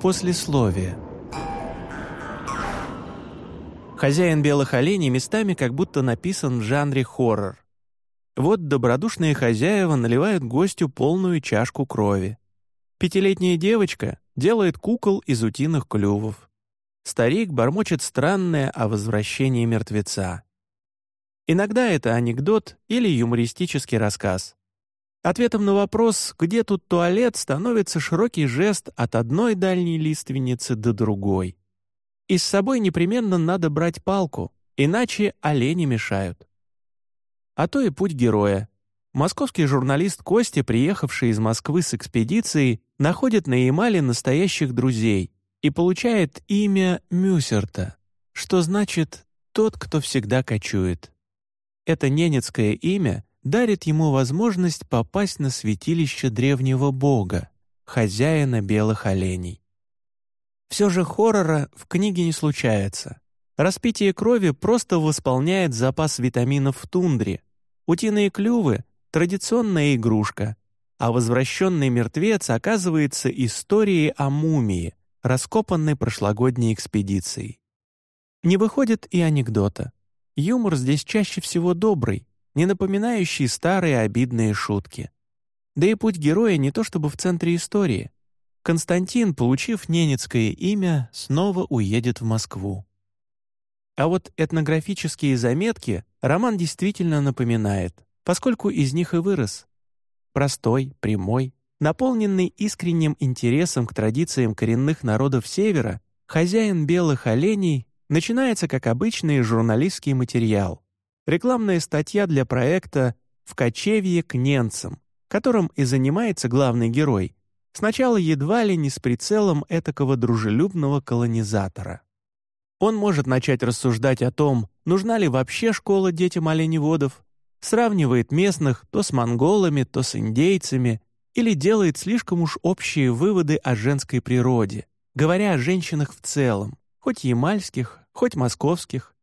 Послесловие. Хозяин белых оленей местами как будто написан в жанре хоррор. Вот добродушные хозяева наливают гостю полную чашку крови. Пятилетняя девочка делает кукол из утиных клювов. Старик бормочет странное о возвращении мертвеца. Иногда это анекдот или юмористический рассказ. Ответом на вопрос, где тут туалет, становится широкий жест от одной дальней лиственницы до другой. И с собой непременно надо брать палку, иначе олени мешают. А то и путь героя. Московский журналист Костя, приехавший из Москвы с экспедицией, находит на Ямале настоящих друзей и получает имя Мюсерта, что значит «тот, кто всегда кочует». Это ненецкое имя дарит ему возможность попасть на святилище древнего бога, хозяина белых оленей. Все же хоррора в книге не случается. Распитие крови просто восполняет запас витаминов в тундре. Утиные клювы — традиционная игрушка, а возвращенный мертвец оказывается историей о мумии, раскопанной прошлогодней экспедицией. Не выходит и анекдота. Юмор здесь чаще всего добрый, не напоминающий старые обидные шутки. Да и путь героя не то чтобы в центре истории. Константин, получив ненецкое имя, снова уедет в Москву. А вот этнографические заметки роман действительно напоминает, поскольку из них и вырос. Простой, прямой, наполненный искренним интересом к традициям коренных народов Севера, хозяин белых оленей начинается как обычный журналистский материал, Рекламная статья для проекта «В кочевье к ненцам», которым и занимается главный герой, сначала едва ли не с прицелом этакого дружелюбного колонизатора. Он может начать рассуждать о том, нужна ли вообще школа детям оленеводов, сравнивает местных то с монголами, то с индейцами или делает слишком уж общие выводы о женской природе, говоря о женщинах в целом, хоть ямальских, хоть московских,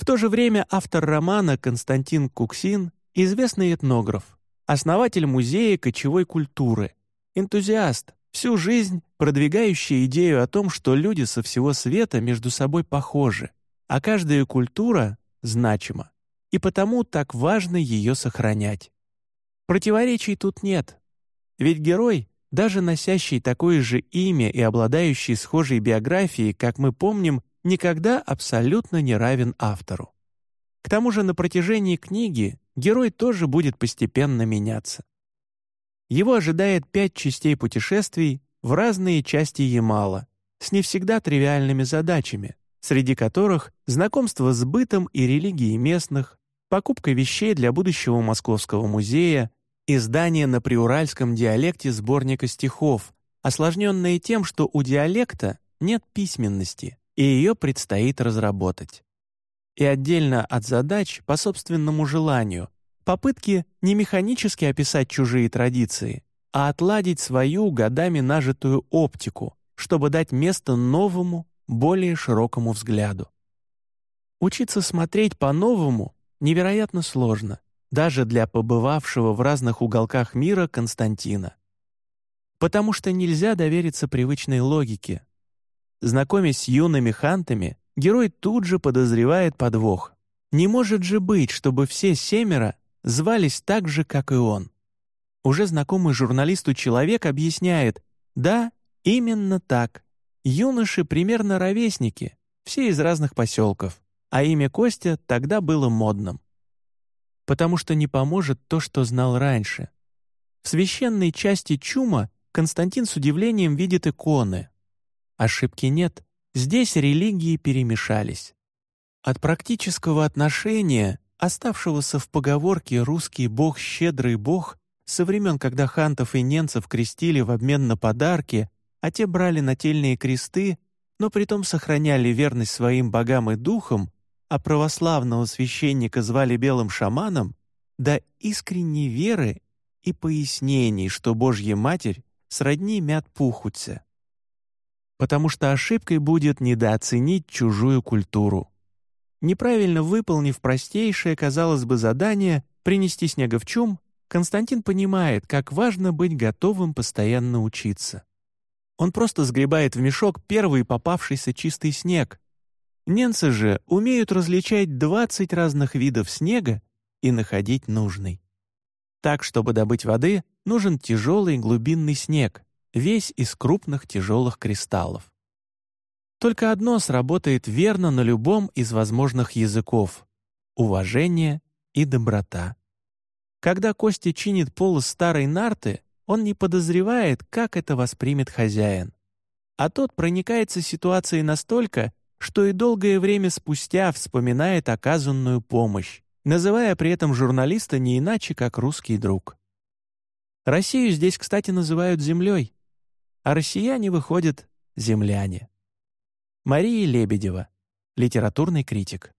в то же время автор романа Константин Куксин — известный этнограф, основатель музея кочевой культуры, энтузиаст, всю жизнь продвигающий идею о том, что люди со всего света между собой похожи, а каждая культура значима, и потому так важно ее сохранять. Противоречий тут нет. Ведь герой, даже носящий такое же имя и обладающий схожей биографией, как мы помним, никогда абсолютно не равен автору. К тому же на протяжении книги герой тоже будет постепенно меняться. Его ожидает пять частей путешествий в разные части Ямала с не всегда тривиальными задачами, среди которых знакомство с бытом и религией местных, покупка вещей для будущего Московского музея, издание на приуральском диалекте сборника стихов, осложненное тем, что у диалекта нет письменности, и ее предстоит разработать. И отдельно от задач по собственному желанию попытки не механически описать чужие традиции, а отладить свою годами нажитую оптику, чтобы дать место новому, более широкому взгляду. Учиться смотреть по-новому невероятно сложно, даже для побывавшего в разных уголках мира Константина. Потому что нельзя довериться привычной логике, Знакомясь с юными хантами, герой тут же подозревает подвох. Не может же быть, чтобы все семеро звались так же, как и он. Уже знакомый журналисту человек объясняет, да, именно так. Юноши примерно ровесники, все из разных поселков, а имя Костя тогда было модным. Потому что не поможет то, что знал раньше. В священной части чума Константин с удивлением видит иконы, Ошибки нет, здесь религии перемешались. От практического отношения, оставшегося в поговорке «русский бог, щедрый бог», со времен, когда хантов и ненцев крестили в обмен на подарки, а те брали нательные кресты, но притом сохраняли верность своим богам и духам, а православного священника звали белым шаманом, до искренней веры и пояснений, что Божья Матерь сродни мят пухутся потому что ошибкой будет недооценить чужую культуру. Неправильно выполнив простейшее, казалось бы, задание принести снега в чум, Константин понимает, как важно быть готовым постоянно учиться. Он просто сгребает в мешок первый попавшийся чистый снег. Ненцы же умеют различать 20 разных видов снега и находить нужный. Так, чтобы добыть воды, нужен тяжелый глубинный снег, весь из крупных тяжелых кристаллов. Только одно сработает верно на любом из возможных языков — уважение и доброта. Когда Костя чинит пол старой нарты, он не подозревает, как это воспримет хозяин. А тот проникается ситуацией настолько, что и долгое время спустя вспоминает оказанную помощь, называя при этом журналиста не иначе, как русский друг. Россию здесь, кстати, называют землей, а россияне выходят земляне. Мария Лебедева, литературный критик.